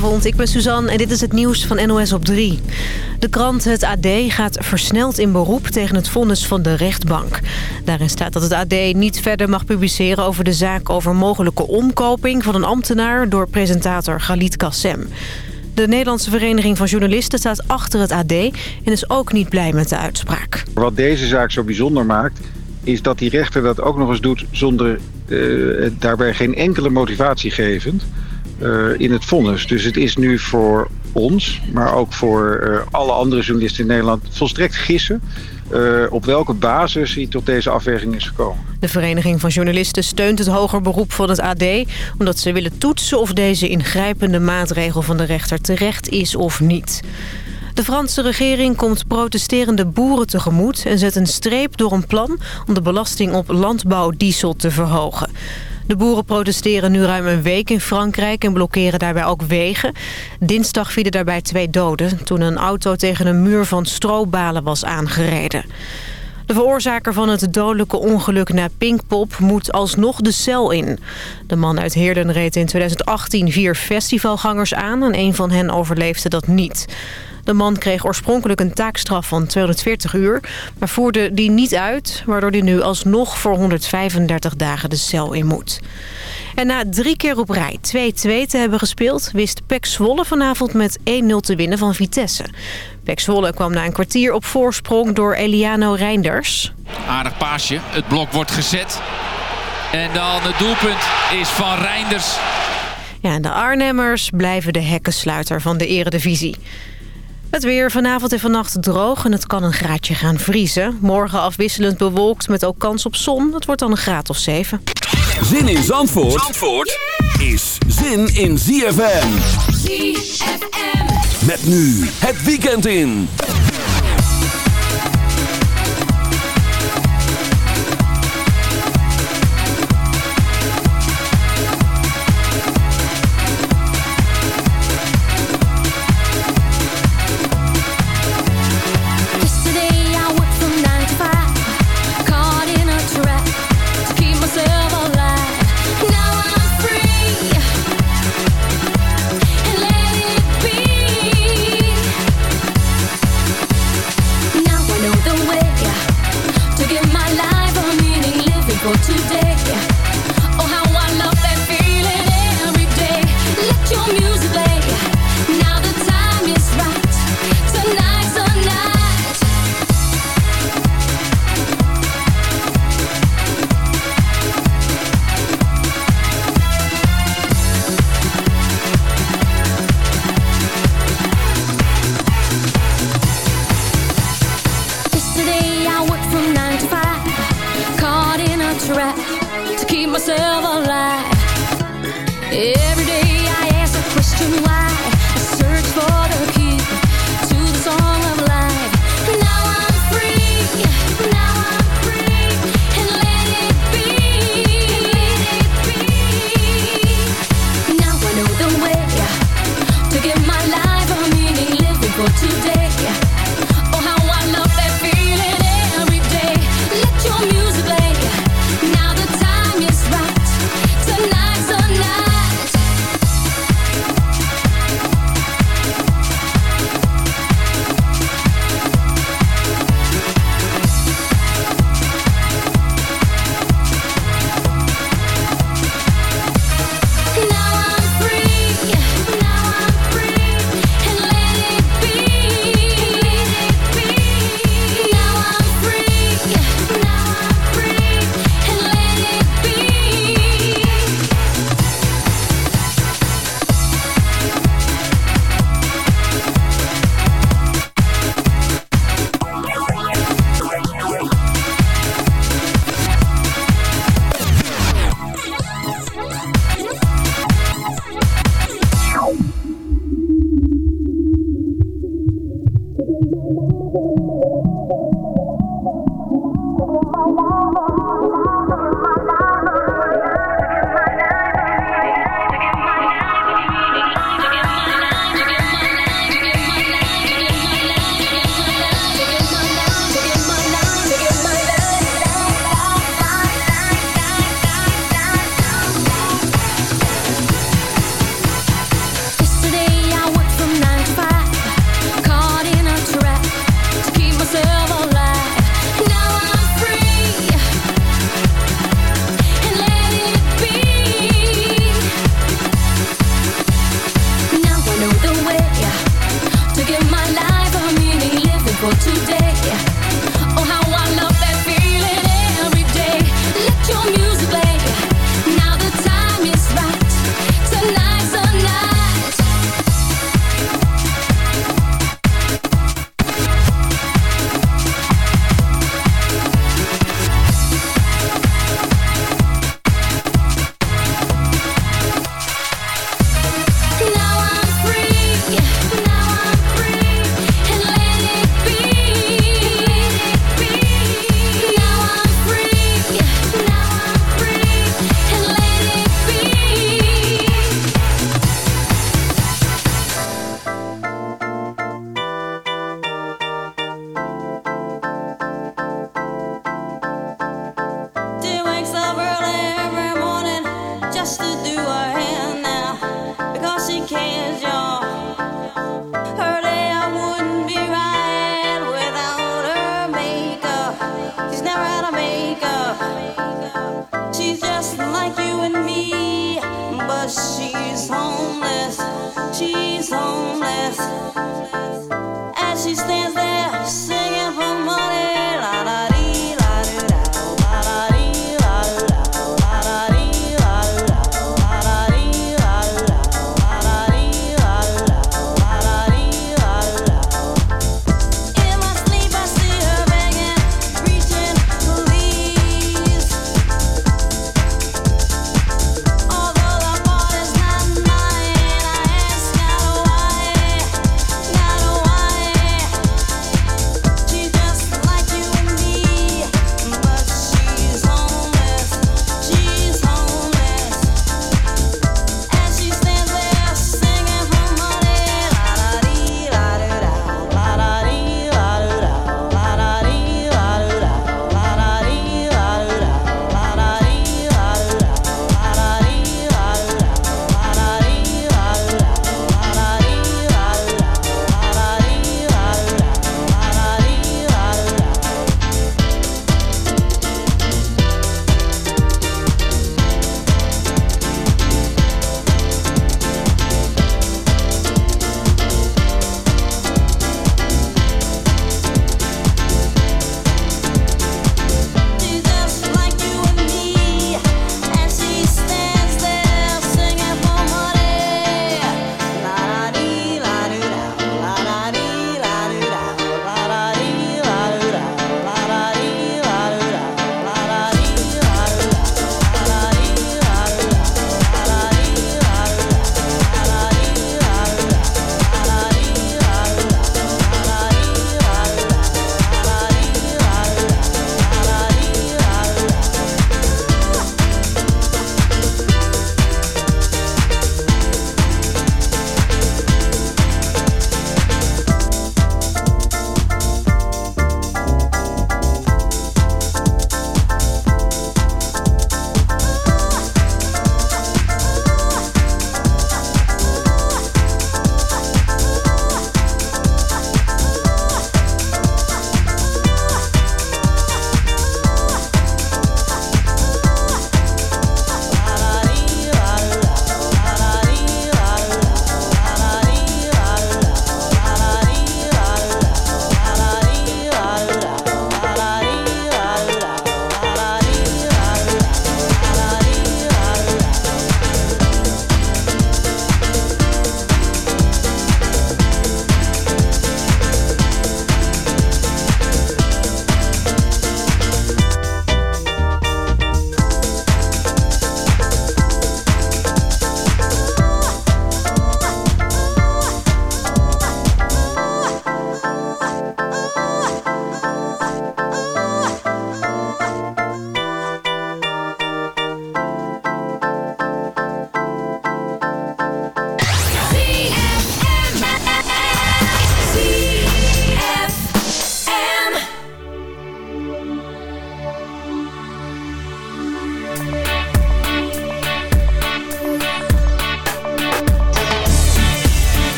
Goedenavond, ik ben Suzanne en dit is het nieuws van NOS op 3. De krant Het AD gaat versneld in beroep tegen het vonnis van de rechtbank. Daarin staat dat het AD niet verder mag publiceren over de zaak over mogelijke omkoping van een ambtenaar door presentator Galit Kassem. De Nederlandse Vereniging van Journalisten staat achter het AD en is ook niet blij met de uitspraak. Wat deze zaak zo bijzonder maakt is dat die rechter dat ook nog eens doet zonder uh, daarbij geen enkele motivatie gevend in het vonnis. Dus het is nu voor ons, maar ook voor uh, alle andere journalisten in Nederland volstrekt gissen uh, op welke basis hij tot deze afweging is gekomen. De Vereniging van Journalisten steunt het hoger beroep van het AD... omdat ze willen toetsen of deze ingrijpende maatregel van de rechter terecht is of niet. De Franse regering komt protesterende boeren tegemoet... en zet een streep door een plan om de belasting op landbouwdiesel te verhogen. De boeren protesteren nu ruim een week in Frankrijk en blokkeren daarbij ook wegen. Dinsdag vielen daarbij twee doden toen een auto tegen een muur van strobalen was aangereden. De veroorzaker van het dodelijke ongeluk na Pinkpop moet alsnog de cel in. De man uit Heerden reed in 2018 vier festivalgangers aan en een van hen overleefde dat niet. De man kreeg oorspronkelijk een taakstraf van 240 uur... maar voerde die niet uit, waardoor hij nu alsnog voor 135 dagen de cel in moet. En na drie keer op rij 2-2 te hebben gespeeld... wist Pek Zwolle vanavond met 1-0 te winnen van Vitesse. Pek Zwolle kwam na een kwartier op voorsprong door Eliano Reinders. Aardig paasje, het blok wordt gezet. En dan het doelpunt is van Reinders. Ja, en de Arnhemmers blijven de hekkensluiter van de eredivisie. Het weer vanavond en vannacht droog en het kan een graadje gaan vriezen. Morgen afwisselend bewolkt met ook kans op zon. Het wordt dan een graad of 7. Zin in Zandvoort, Zandvoort is zin in ZFM. ZFM. Met nu het weekend in.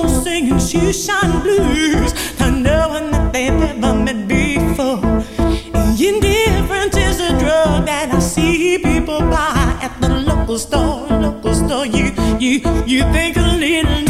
people singing shoeshine blues. Not knowing that they've never met before. Indifference is a drug that I see people buy at the local store. Local store, you you you think a little.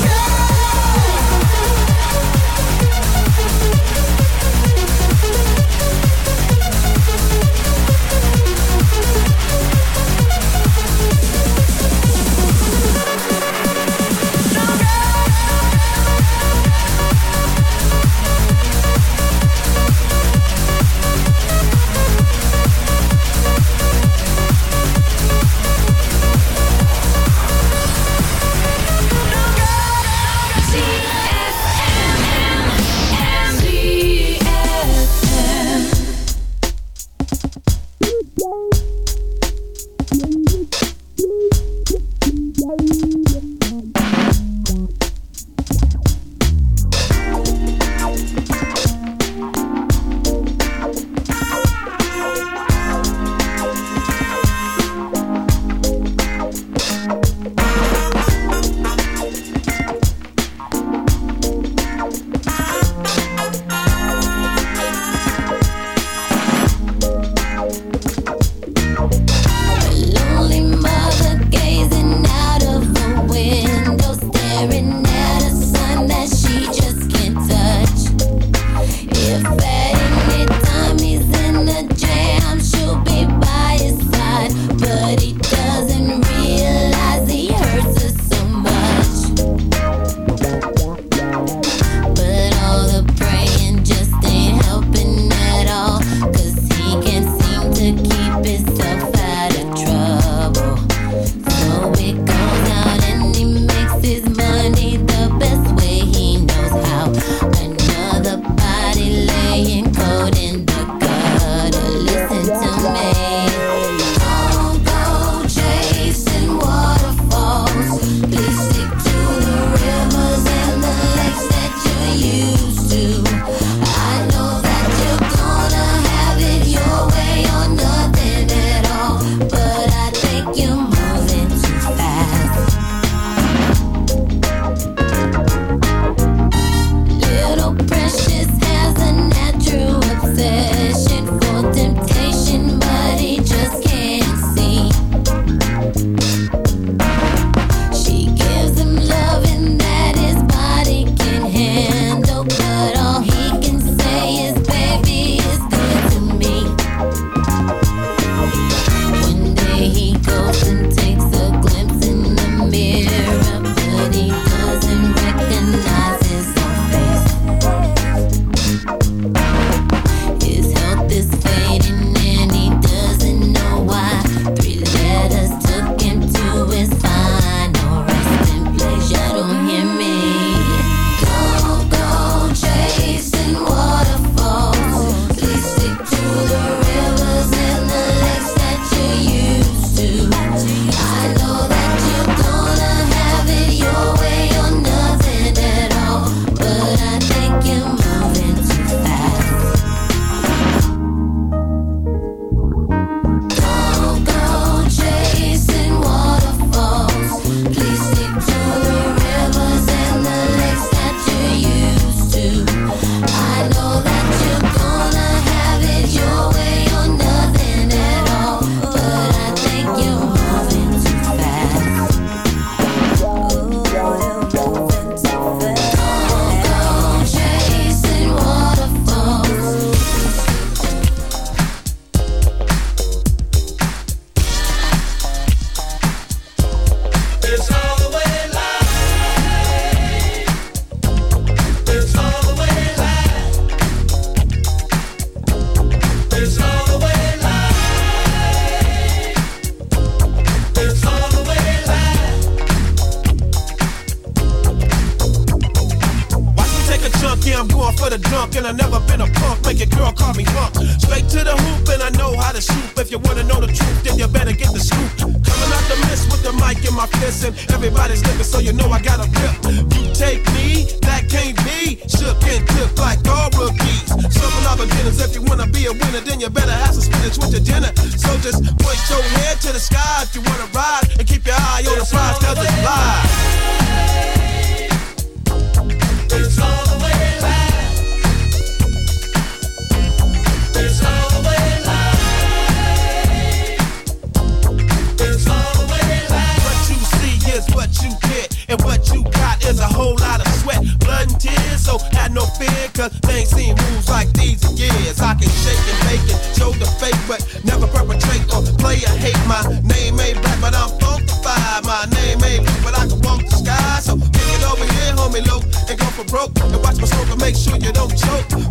no fear, cause they ain't seen moves like these in years. I can shake and make it, show the fake, but never perpetrate or play a hate. My name ain't black, but I'm funkified. My name ain't black, but I can walk the sky. So kick it over here, homie, low, and go for broke. And watch my smoke and make sure you don't choke.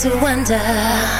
to wonder.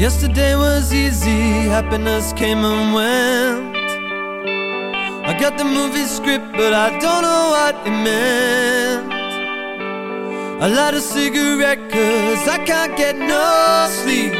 Yesterday was easy, happiness came and went. I got the movie script, but I don't know what it meant. A lot of cigarette, cause I can't get no sleep.